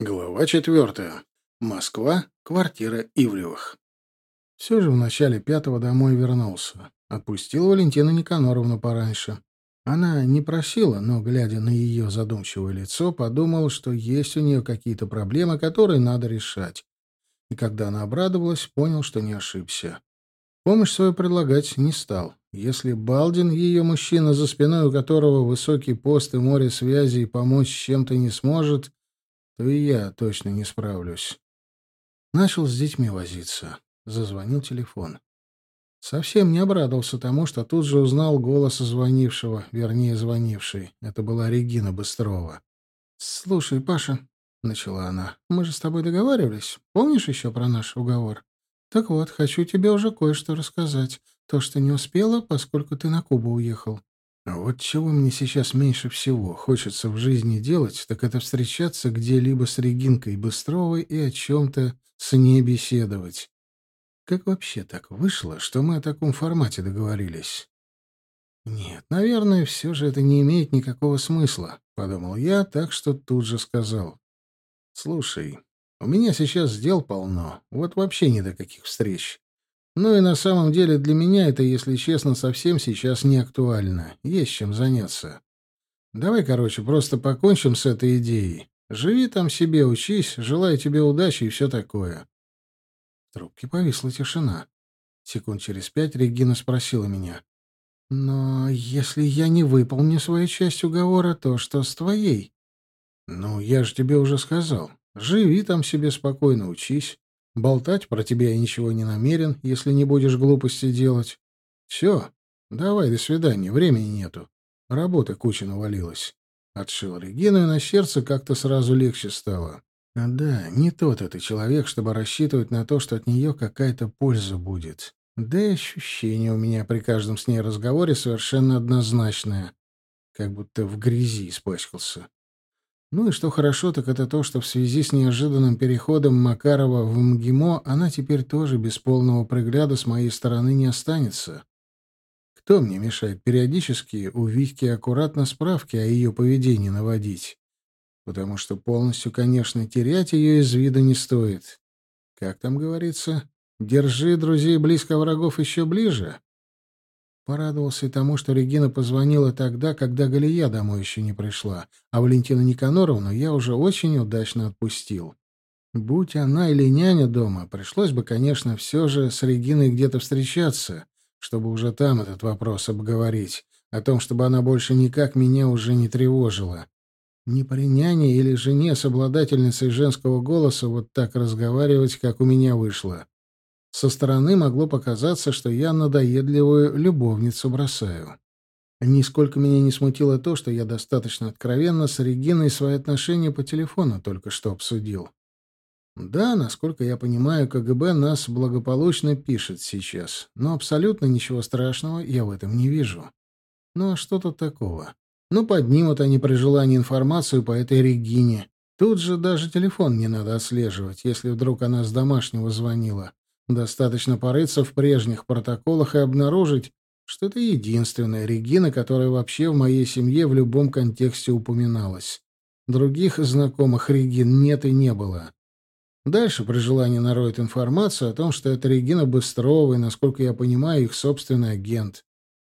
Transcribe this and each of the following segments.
Глава четвертая. Москва. Квартира Ивлевых. Все же в начале пятого домой вернулся. Отпустил Валентину Никаноровну пораньше. Она не просила, но, глядя на ее задумчивое лицо, подумал, что есть у нее какие-то проблемы, которые надо решать. И когда она обрадовалась, понял, что не ошибся. Помощь свою предлагать не стал. Если Балдин, ее мужчина, за спиной у которого высокий пост и море связей, помочь чем-то не сможет, то и я точно не справлюсь. Начал с детьми возиться. Зазвонил телефон. Совсем не обрадовался тому, что тут же узнал голос звонившего, вернее, звонившей. Это была Регина Быстрова. «Слушай, Паша», — начала она, — «мы же с тобой договаривались. Помнишь еще про наш уговор? Так вот, хочу тебе уже кое-что рассказать. То, что не успела, поскольку ты на Кубу уехал. А вот чего мне сейчас меньше всего хочется в жизни делать, так это встречаться где-либо с Регинкой Быстровой и о чем-то с ней беседовать. Как вообще так вышло, что мы о таком формате договорились? Нет, наверное, все же это не имеет никакого смысла, — подумал я, так что тут же сказал. Слушай, у меня сейчас дел полно, вот вообще ни до каких встреч. Ну и на самом деле для меня это, если честно, совсем сейчас не актуально. Есть чем заняться. Давай, короче, просто покончим с этой идеей. Живи там себе, учись, желаю тебе удачи и все такое. В трубке повисла тишина. Секунд через пять Регина спросила меня. «Но если я не выполню свою часть уговора, то что с твоей?» «Ну, я же тебе уже сказал. Живи там себе спокойно, учись. Болтать про тебя я ничего не намерен, если не будешь глупости делать. Все, давай, до свидания, времени нету. Работа куча навалилась. Отшил Регину, и на сердце как-то сразу легче стало. А да, не тот это человек, чтобы рассчитывать на то, что от нее какая-то польза будет. Да и ощущение у меня при каждом с ней разговоре совершенно однозначное. Как будто в грязи испачкался. Ну и что хорошо, так это то, что в связи с неожиданным переходом Макарова в МГИМО она теперь тоже без полного пригляда с моей стороны не останется. Кто мне мешает периодически у Витьки аккуратно справки о ее поведении наводить? Потому что полностью, конечно, терять ее из вида не стоит. Как там говорится? Держи друзей близко врагов еще ближе. Порадовался и тому, что Регина позвонила тогда, когда Галия домой еще не пришла, а Валентину Никаноровну я уже очень удачно отпустил. Будь она или няня дома, пришлось бы, конечно, все же с Региной где-то встречаться, чтобы уже там этот вопрос обговорить, о том, чтобы она больше никак меня уже не тревожила. Не при няне или жене с обладательницей женского голоса вот так разговаривать, как у меня вышло. Со стороны могло показаться, что я надоедливую любовницу бросаю. Нисколько меня не смутило то, что я достаточно откровенно с Региной свои отношения по телефону только что обсудил. Да, насколько я понимаю, КГБ нас благополучно пишет сейчас, но абсолютно ничего страшного я в этом не вижу. Ну а что тут такого? Ну, поднимут они при желании информацию по этой Регине. Тут же даже телефон не надо отслеживать, если вдруг она с домашнего звонила. Достаточно порыться в прежних протоколах и обнаружить, что это единственная Регина, которая вообще в моей семье в любом контексте упоминалась. Других знакомых Регин нет и не было. Дальше при желании нароет информацию о том, что это Регина Быстрова и, насколько я понимаю, их собственный агент.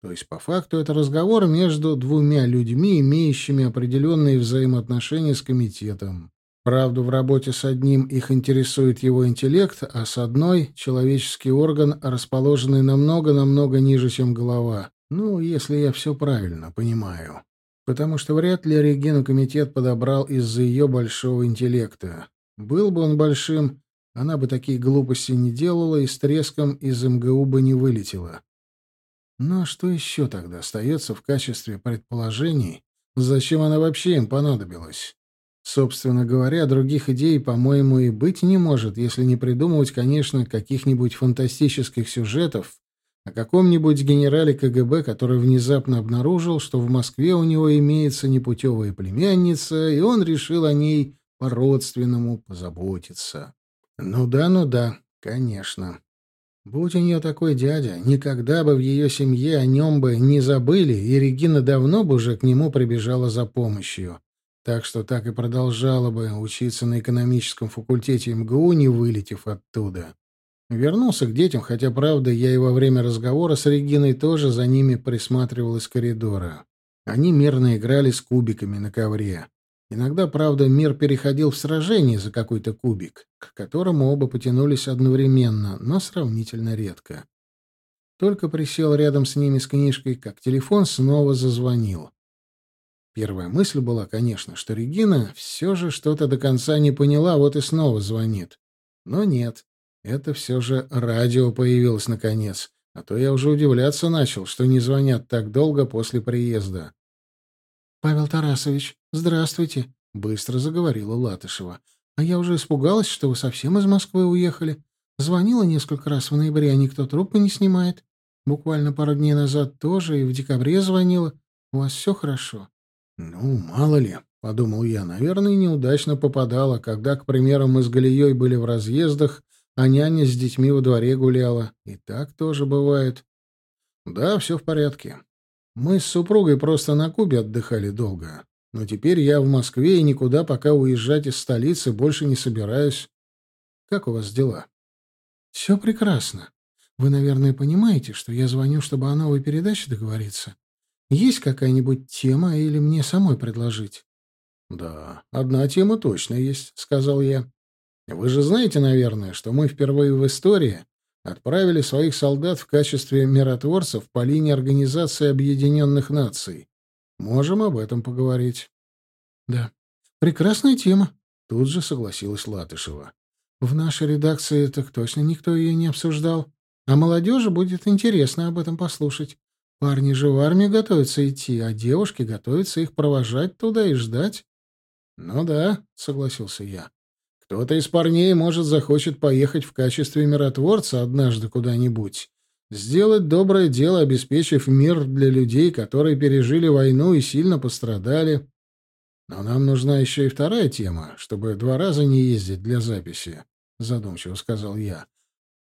То есть, по факту, это разговор между двумя людьми, имеющими определенные взаимоотношения с комитетом. Правда, в работе с одним их интересует его интеллект, а с одной — человеческий орган, расположенный намного-намного ниже, чем голова. Ну, если я все правильно понимаю. Потому что вряд ли Регину комитет подобрал из-за ее большого интеллекта. Был бы он большим, она бы такие глупости не делала и с треском из МГУ бы не вылетела. А что еще тогда остается в качестве предположений, зачем она вообще им понадобилась? Собственно говоря, других идей, по-моему, и быть не может, если не придумывать, конечно, каких-нибудь фантастических сюжетов о каком-нибудь генерале КГБ, который внезапно обнаружил, что в Москве у него имеется непутевая племянница, и он решил о ней по-родственному позаботиться. Ну да, ну да, конечно. Будь у нее такой дядя, никогда бы в ее семье о нем бы не забыли, и Регина давно бы уже к нему прибежала за помощью. Так что так и продолжала бы учиться на экономическом факультете МГУ, не вылетев оттуда. Вернулся к детям, хотя, правда, я и во время разговора с Региной тоже за ними присматривал из коридора. Они мирно играли с кубиками на ковре. Иногда, правда, мир переходил в сражение за какой-то кубик, к которому оба потянулись одновременно, но сравнительно редко. Только присел рядом с ними с книжкой, как телефон снова зазвонил. Первая мысль была, конечно, что Регина все же что-то до конца не поняла, вот и снова звонит. Но нет, это все же радио появилось наконец, а то я уже удивляться начал, что не звонят так долго после приезда. «Павел Тарасович, здравствуйте», — быстро заговорила Латышева. «А я уже испугалась, что вы совсем из Москвы уехали. Звонила несколько раз в ноябре, а никто трубку не снимает. Буквально пару дней назад тоже и в декабре звонила. У вас все хорошо?» «Ну, мало ли», — подумал я. «Наверное, неудачно попадала, когда, к примеру, мы с Галией были в разъездах, а няня с детьми во дворе гуляла. И так тоже бывает». «Да, все в порядке. Мы с супругой просто на Кубе отдыхали долго. Но теперь я в Москве и никуда пока уезжать из столицы больше не собираюсь. Как у вас дела? Все прекрасно. Вы, наверное, понимаете, что я звоню, чтобы о новой передаче договориться. Есть какая-нибудь тема или мне самой предложить? Да, одна тема точно есть, сказал я. Вы же знаете, наверное, что мы впервые в истории отправили своих солдат в качестве миротворцев по линии Организации Объединенных Наций. Можем об этом поговорить. Да, прекрасная тема, тут же согласилась Латышева. В нашей редакции так точно никто ее не обсуждал. А молодежи будет интересно об этом послушать. Парни же в армию готовятся идти, а девушки готовятся их провожать туда и ждать. — Ну да, — согласился я. Кто-то из парней, может, захочет поехать в качестве миротворца однажды куда-нибудь, сделать доброе дело, обеспечив мир для людей, которые пережили войну и сильно пострадали. Но нам нужна еще и вторая тема, чтобы два раза не ездить для записи, — задумчиво сказал я.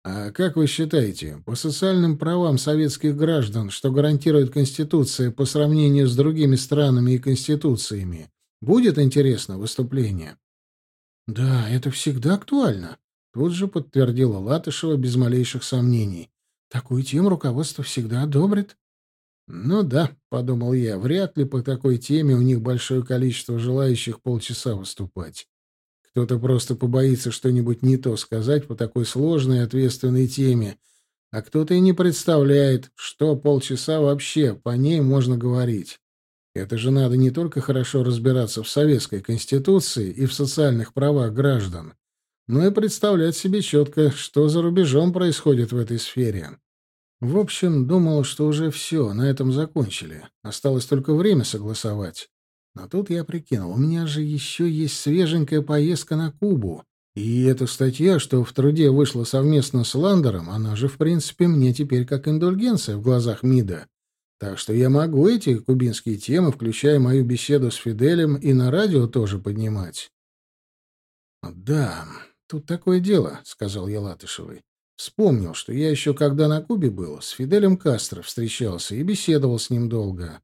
А как вы считаете, по социальным правам советских граждан, что гарантирует Конституция по сравнению с другими странами и конституциями, будет интересно выступление? Да, это всегда актуально, тут же подтвердила Латышева без малейших сомнений. Такую тему руководство всегда одобрит. Ну да, подумал я, вряд ли по такой теме у них большое количество желающих полчаса выступать. Кто-то просто побоится что-нибудь не то сказать по такой сложной и ответственной теме, а кто-то и не представляет, что полчаса вообще по ней можно говорить. Это же надо не только хорошо разбираться в советской конституции и в социальных правах граждан, но и представлять себе четко, что за рубежом происходит в этой сфере. В общем, думал, что уже все, на этом закончили. Осталось только время согласовать. Но тут я прикинул, у меня же еще есть свеженькая поездка на Кубу. И эта статья, что в труде вышла совместно с Ландером, она же, в принципе, мне теперь как индульгенция в глазах МИДа. Так что я могу эти кубинские темы, включая мою беседу с Фиделем, и на радио тоже поднимать. «Да, тут такое дело», — сказал я Латышевой. Вспомнил, что я еще когда на Кубе был, с Фиделем Кастро встречался и беседовал с ним долго.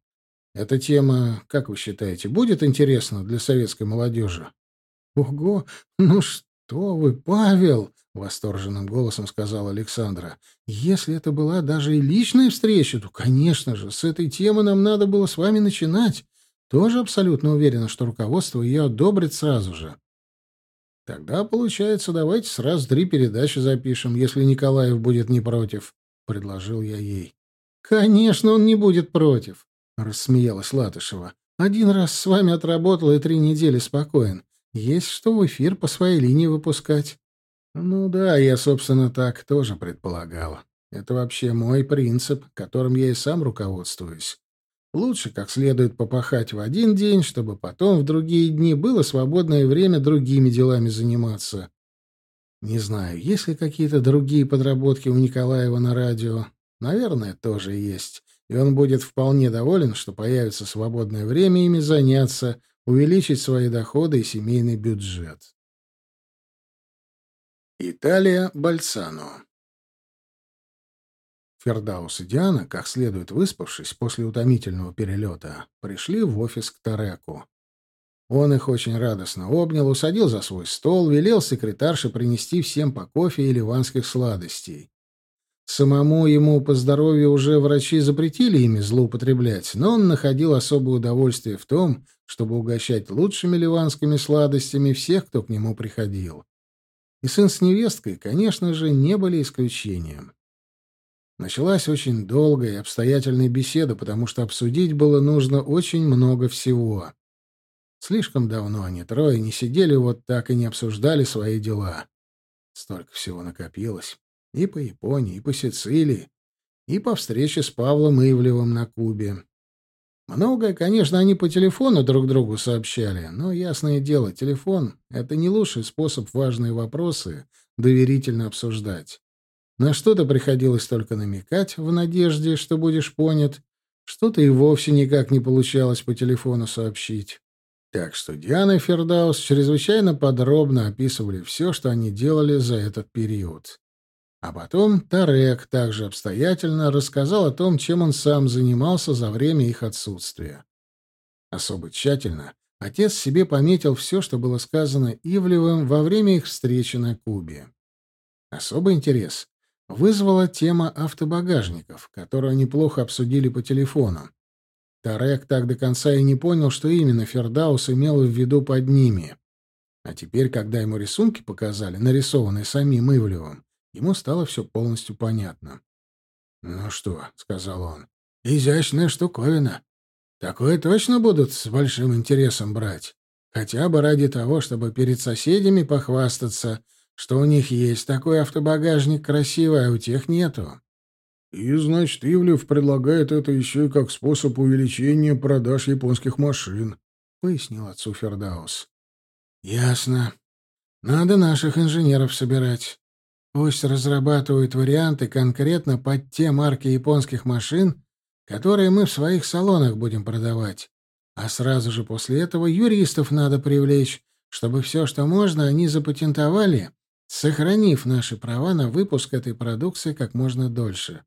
Эта тема, как вы считаете, будет интересна для советской молодежи? Ого, ну что вы, Павел! — восторженным голосом сказала Александра. «Если это была даже и личная встреча, то, конечно же, с этой темы нам надо было с вами начинать. Тоже абсолютно уверена, что руководство ее одобрит сразу же». «Тогда, получается, давайте сразу три передачи запишем, если Николаев будет не против», — предложил я ей. «Конечно, он не будет против», — рассмеялась Латышева. «Один раз с вами отработал и три недели спокоен. Есть что в эфир по своей линии выпускать». Ну да, я, собственно, так тоже предполагал. Это вообще мой принцип, которым я и сам руководствуюсь. Лучше как следует попахать в один день, чтобы потом в другие дни было свободное время другими делами заниматься. Не знаю, есть ли какие-то другие подработки у Николаева на радио. Наверное, тоже есть. И он будет вполне доволен, что появится свободное время ими заняться, увеличить свои доходы и семейный бюджет. Италия Бальсано Фердаус и Диана, как следует выспавшись после утомительного перелета, пришли в офис к Тареку. Он их очень радостно обнял, усадил за свой стол, велел секретарше принести всем по кофе и ливанских сладостей. Самому ему по здоровью уже врачи запретили ими злоупотреблять, но он находил особое удовольствие в том, чтобы угощать лучшими ливанскими сладостями всех, кто к нему приходил. И сын с невесткой, конечно же, не были исключением. Началась очень долгая и обстоятельная беседа, потому что обсудить было нужно очень много всего. Слишком давно они трое не сидели вот так и не обсуждали свои дела. Столько всего накопилось. И по Японии, и по Сицилии, и по встрече с Павлом Ивлевым на Кубе. Многое, конечно, они по телефону друг другу сообщали, но, ясное дело, телефон — это не лучший способ важные вопросы доверительно обсуждать. На что-то приходилось только намекать в надежде, что будешь понят, что-то и вовсе никак не получалось по телефону сообщить. Так что Диана и Фердаус чрезвычайно подробно описывали все, что они делали за этот период. А потом Тарек также обстоятельно рассказал о том, чем он сам занимался за время их отсутствия. Особо тщательно отец себе пометил все, что было сказано Ивлевым во время их встречи на Кубе. Особый интерес вызвала тема автобагажников, которую они плохо обсудили по телефону. Тарек так до конца и не понял, что именно Фердаус имел в виду под ними. А теперь, когда ему рисунки показали, нарисованные самим Ивлевым, Ему стало все полностью понятно. «Ну что», — сказал он, — «изящная штуковина. Такое точно будут с большим интересом брать. Хотя бы ради того, чтобы перед соседями похвастаться, что у них есть такой автобагажник красивый, а у тех нету». «И, значит, Ивлев предлагает это еще и как способ увеличения продаж японских машин», — пояснил отцу Фердаус. «Ясно. Надо наших инженеров собирать. Пусть разрабатывают варианты конкретно под те марки японских машин, которые мы в своих салонах будем продавать. А сразу же после этого юристов надо привлечь, чтобы все, что можно, они запатентовали, сохранив наши права на выпуск этой продукции как можно дольше.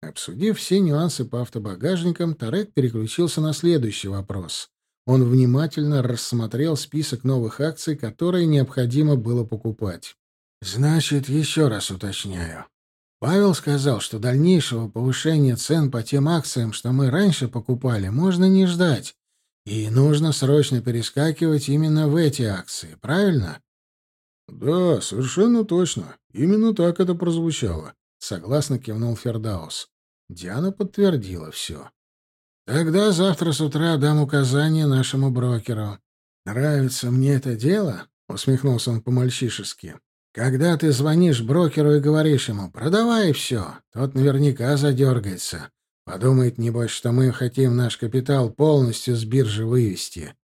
Обсудив все нюансы по автобагажникам, Тарек переключился на следующий вопрос. Он внимательно рассмотрел список новых акций, которые необходимо было покупать. Значит, еще раз уточняю. Павел сказал, что дальнейшего повышения цен по тем акциям, что мы раньше покупали, можно не ждать. И нужно срочно перескакивать именно в эти акции, правильно? Да, совершенно точно. Именно так это прозвучало. Согласно кивнул Фердаус. Диана подтвердила все. Тогда завтра с утра дам указание нашему брокеру. Нравится мне это дело? Усмехнулся он по-мальчишески. Когда ты звонишь брокеру и говоришь ему «продавай все», тот наверняка задергается. Подумает, небось, что мы хотим наш капитал полностью с биржи вывести.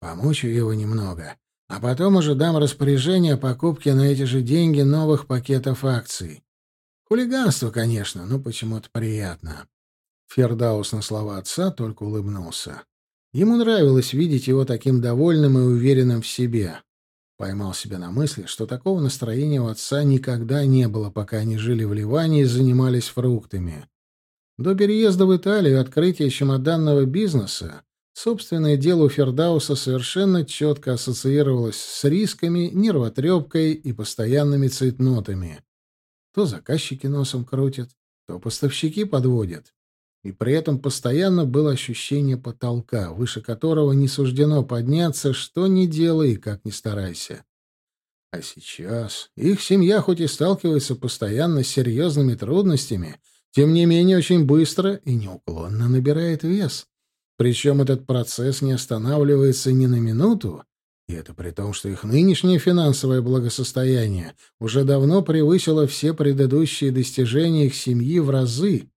Помучу его немного, а потом уже дам распоряжение о покупке на эти же деньги новых пакетов акций. Хулиганство, конечно, но почему-то приятно. Фердаус на слова отца только улыбнулся. Ему нравилось видеть его таким довольным и уверенным в себе. Поймал себя на мысли, что такого настроения у отца никогда не было, пока они жили в Ливане и занимались фруктами. До переезда в Италию и открытия чемоданного бизнеса собственное дело у Фердауса совершенно четко ассоциировалось с рисками, нервотрепкой и постоянными цейтнотами. То заказчики носом крутят, то поставщики подводят. И при этом постоянно было ощущение потолка, выше которого не суждено подняться, что ни делай и как ни старайся. А сейчас их семья хоть и сталкивается постоянно с серьезными трудностями, тем не менее очень быстро и неуклонно набирает вес. Причем этот процесс не останавливается ни на минуту, и это при том, что их нынешнее финансовое благосостояние уже давно превысило все предыдущие достижения их семьи в разы.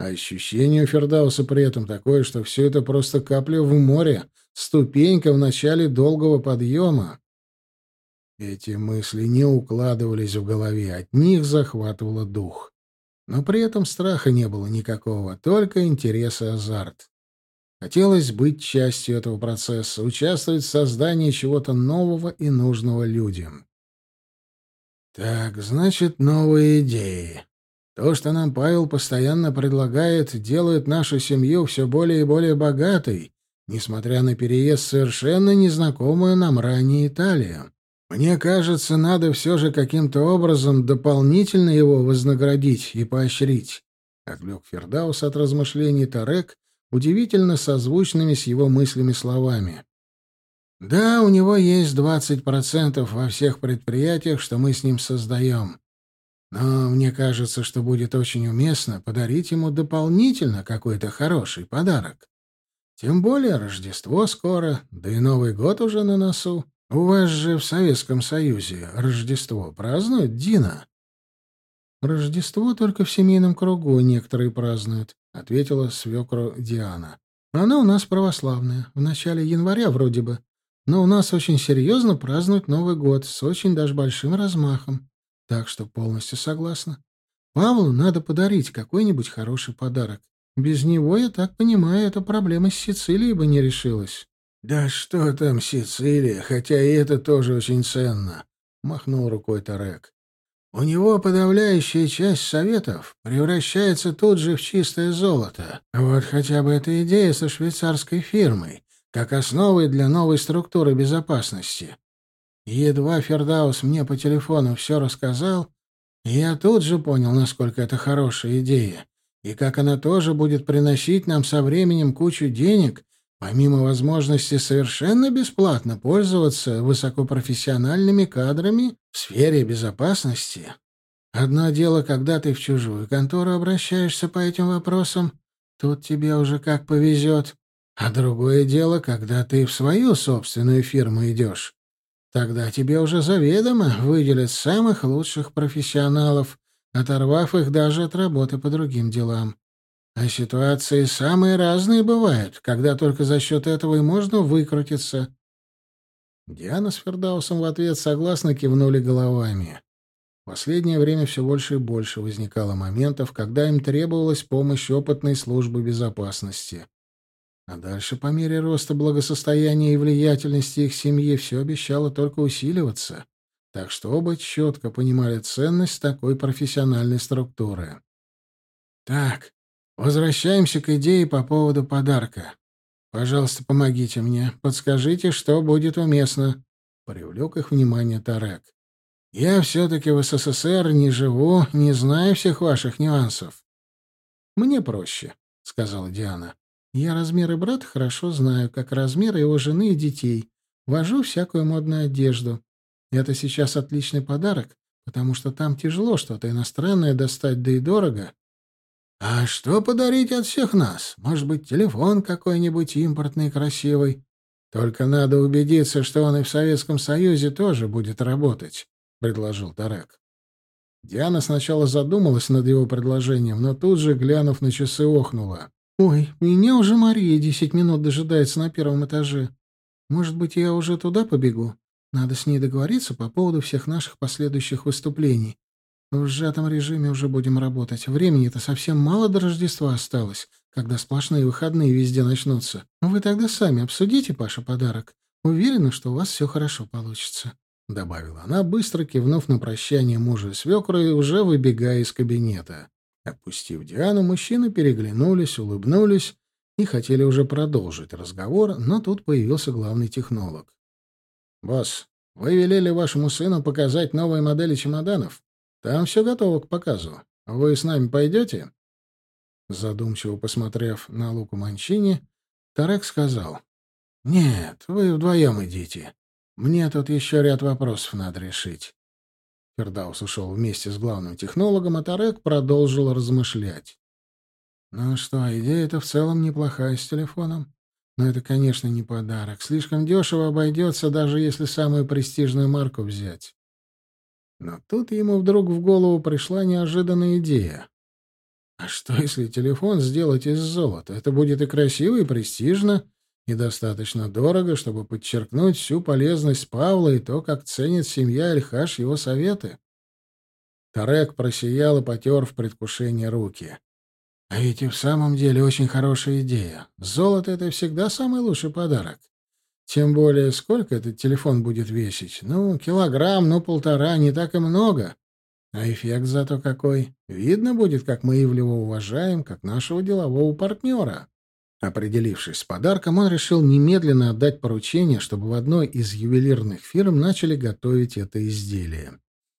Ощущение у Фердауса при этом такое, что все это просто капля в море, ступенька в начале долгого подъема. Эти мысли не укладывались в голове, от них захватывало дух. Но при этом страха не было никакого, только интерес и азарт. Хотелось быть частью этого процесса, участвовать в создании чего-то нового и нужного людям. Так, значит, новые идеи. То, что нам Павел постоянно предлагает, делает нашу семью все более и более богатой, несмотря на переезд совершенно незнакомую нам ранее Италию. Мне кажется, надо все же каким-то образом дополнительно его вознаградить и поощрить. Отвлек Фердаус от размышлений Тарек, удивительно созвучными с его мыслями словами. Да, у него есть двадцать процентов во всех предприятиях, что мы с ним создаем. Но мне кажется, что будет очень уместно подарить ему дополнительно какой-то хороший подарок. Тем более Рождество скоро, да и Новый год уже на носу. У вас же в Советском Союзе Рождество празднуют, Дина? Рождество только в семейном кругу некоторые празднуют, ответила свекру Диана. Она у нас православная, в начале января вроде бы. Но у нас очень серьезно празднуют Новый год с очень даже большим размахом. Так что полностью согласна. Павлу надо подарить какой-нибудь хороший подарок. Без него, я так понимаю, эта проблема с Сицилией бы не решилась. — Да что там Сицилия, хотя и это тоже очень ценно, — махнул рукой Тарек. — У него подавляющая часть советов превращается тут же в чистое золото. Вот хотя бы эта идея со швейцарской фирмой, как основой для новой структуры безопасности. Едва Фердаус мне по телефону все рассказал, я тут же понял, насколько это хорошая идея, и как она тоже будет приносить нам со временем кучу денег, помимо возможности совершенно бесплатно пользоваться высокопрофессиональными кадрами в сфере безопасности. Одно дело, когда ты в чужую контору обращаешься по этим вопросам, тут тебе уже как повезет, а другое дело, когда ты в свою собственную фирму идешь. Тогда тебе уже заведомо выделят самых лучших профессионалов, оторвав их даже от работы по другим делам. А ситуации самые разные бывают, когда только за счет этого и можно выкрутиться. Диана с Фердаусом в ответ согласно кивнули головами. В последнее время все больше и больше возникало моментов, когда им требовалась помощь опытной службы безопасности. А дальше, по мере роста благосостояния и влиятельности их семьи, все обещало только усиливаться. Так что оба четко понимали ценность такой профессиональной структуры. «Так, возвращаемся к идее по поводу подарка. Пожалуйста, помогите мне. Подскажите, что будет уместно». Привлек их внимание Тарек. «Я все-таки в СССР не живу, не знаю всех ваших нюансов». «Мне проще», — сказала Диана. Я размеры брата хорошо знаю, как размеры его жены и детей. Вожу всякую модную одежду. Это сейчас отличный подарок, потому что там тяжело что-то иностранное достать, да и дорого. А что подарить от всех нас? Может быть, телефон какой-нибудь импортный красивый? Только надо убедиться, что он и в Советском Союзе тоже будет работать, — предложил Тарек. Диана сначала задумалась над его предложением, но тут же, глянув на часы, охнула. «Ой, меня уже Мария десять минут дожидается на первом этаже. Может быть, я уже туда побегу? Надо с ней договориться по поводу всех наших последующих выступлений. В сжатом режиме уже будем работать. Времени-то совсем мало до Рождества осталось, когда сплошные выходные везде начнутся. Вы тогда сами обсудите, Паша, подарок. Уверена, что у вас все хорошо получится», — добавила она, быстро кивнув на прощание мужа и свекра и уже выбегая из кабинета. Отпустив Диану, мужчины переглянулись, улыбнулись и хотели уже продолжить разговор, но тут появился главный технолог. «Босс, вы велели вашему сыну показать новые модели чемоданов? Там все готово к показу. Вы с нами пойдете?» Задумчиво посмотрев на Луку Манчини, Тарек сказал. «Нет, вы вдвоем идите. Мне тут еще ряд вопросов надо решить. Фердаус ушел вместе с главным технологом, а Тарек продолжил размышлять. «Ну что, идея-то в целом неплохая с телефоном. Но это, конечно, не подарок. Слишком дешево обойдется, даже если самую престижную марку взять». Но тут ему вдруг в голову пришла неожиданная идея. А что, если телефон сделать из золота? Это будет и красиво, и престижно, и достаточно дорого, чтобы подчеркнуть всю полезность Павла и то, как ценит семья Эльхаш его советы. Тарек просиял и потер в предвкушении руки. А ведь и в самом деле очень хорошая идея. Золото — это всегда самый лучший подарок. Тем более, сколько этот телефон будет весить? Ну, килограмм, ну, полтора, не так и много. А эффект зато какой. Видно будет, как мы Ивлева уважаем, как нашего делового партнера. Определившись с подарком, он решил немедленно отдать поручение, чтобы в одной из ювелирных фирм начали готовить это изделие.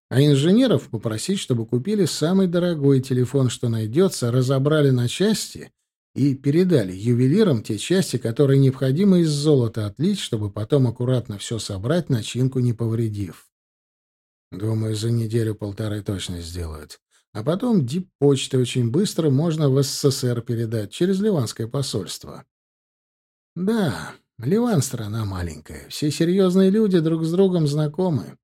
А инженеров попросить, чтобы купили самый дорогой телефон, что найдется, разобрали на части и передали ювелирам те части, которые необходимо из золота отлить, чтобы потом аккуратно все собрать, начинку не повредив. Думаю, за неделю-полторы точно сделают. А потом дип-почты очень быстро можно в СССР передать через Ливанское посольство. Да, Ливан — страна маленькая. Все серьезные люди друг с другом знакомы.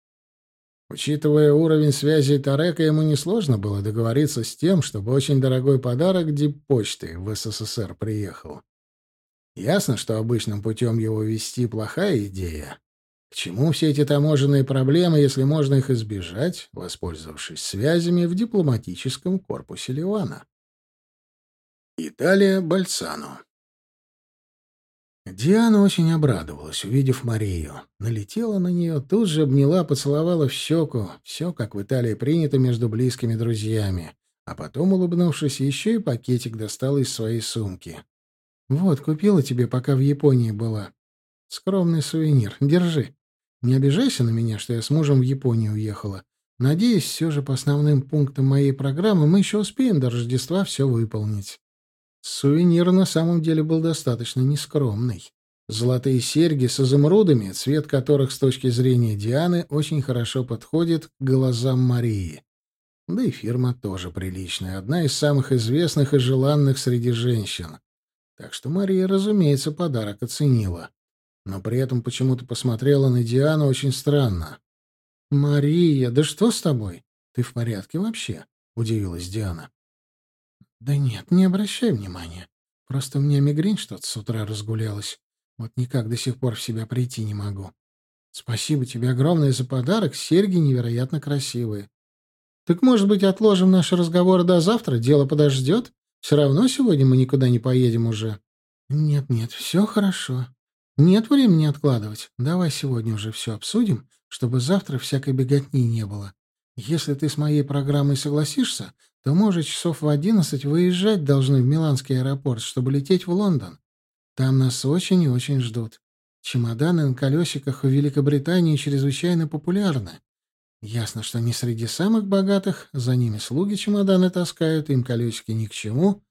Учитывая уровень связи Тарека, ему несложно было договориться с тем, чтобы очень дорогой подарок дип-почты в СССР приехал. Ясно, что обычным путем его вести плохая идея. К чему все эти таможенные проблемы, если можно их избежать, воспользовавшись связями в дипломатическом корпусе Ливана? Италия Бальцано Диана очень обрадовалась, увидев Марию. Налетела на нее, тут же обняла, поцеловала в щеку. Все, как в Италии принято между близкими друзьями. А потом, улыбнувшись, еще и пакетик достала из своей сумки. «Вот, купила тебе, пока в Японии была. Скромный сувенир. Держи. Не обижайся на меня, что я с мужем в Японию уехала. Надеюсь, все же по основным пунктам моей программы мы еще успеем до Рождества все выполнить». Сувенир на самом деле был достаточно нескромный. Золотые серьги с изумрудами, цвет которых с точки зрения Дианы очень хорошо подходит к глазам Марии. Да и фирма тоже приличная, одна из самых известных и желанных среди женщин. Так что Мария, разумеется, подарок оценила. Но при этом почему-то посмотрела на Диану очень странно. «Мария, да что с тобой? Ты в порядке вообще?» — удивилась Диана. «Да нет, не обращай внимания. Просто у меня мигрень что-то с утра разгулялась. Вот никак до сих пор в себя прийти не могу. Спасибо тебе огромное за подарок, серьги невероятно красивые. Так, может быть, отложим наши разговоры до завтра? Дело подождет? Все равно сегодня мы никуда не поедем уже». «Нет-нет, все хорошо. Нет времени откладывать. Давай сегодня уже все обсудим, чтобы завтра всякой беготни не было. Если ты с моей программой согласишься, то мы уже часов в одиннадцать выезжать должны в Миланский аэропорт, чтобы лететь в Лондон. Там нас очень и очень ждут. Чемоданы на колесиках в Великобритании чрезвычайно популярны. Ясно, что не среди самых богатых, за ними слуги чемоданы таскают, им колесики ни к чему.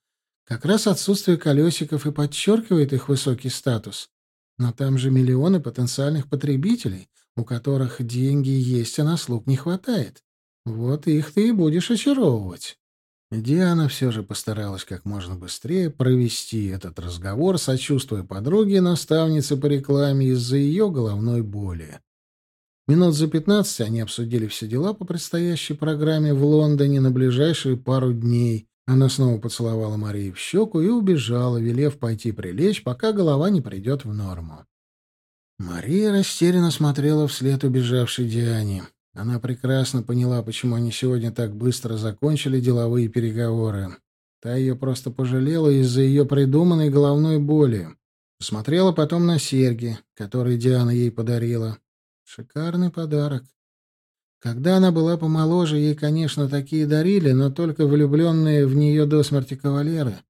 Как раз отсутствие колесиков и подчеркивает их высокий статус. Но там же миллионы потенциальных потребителей, у которых деньги есть, а на слуг не хватает. Вот их ты и будешь очаровывать. Диана все же постаралась как можно быстрее провести этот разговор, сочувствуя подруге наставнице по рекламе из-за ее головной боли. Минут за пятнадцать они обсудили все дела по предстоящей программе в Лондоне на ближайшие пару дней. Она снова поцеловала Марии в щеку и убежала, велев пойти прилечь, пока голова не придет в норму. Мария растерянно смотрела вслед убежавшей Диане. Она прекрасно поняла, почему они сегодня так быстро закончили деловые переговоры. Та ее просто пожалела из-за ее придуманной головной боли. Смотрела потом на серьги, которые Диана ей подарила. Шикарный подарок. Когда она была помоложе, ей, конечно, такие дарили, но только влюбленные в нее до смерти кавалеры.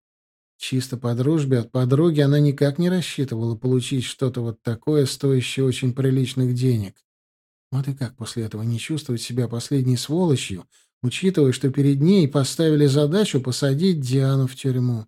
Чисто по дружбе от подруги она никак не рассчитывала получить что-то вот такое, стоящее очень приличных денег. Вот и как после этого не чувствовать себя последней сволочью, учитывая, что перед ней поставили задачу посадить Диану в тюрьму?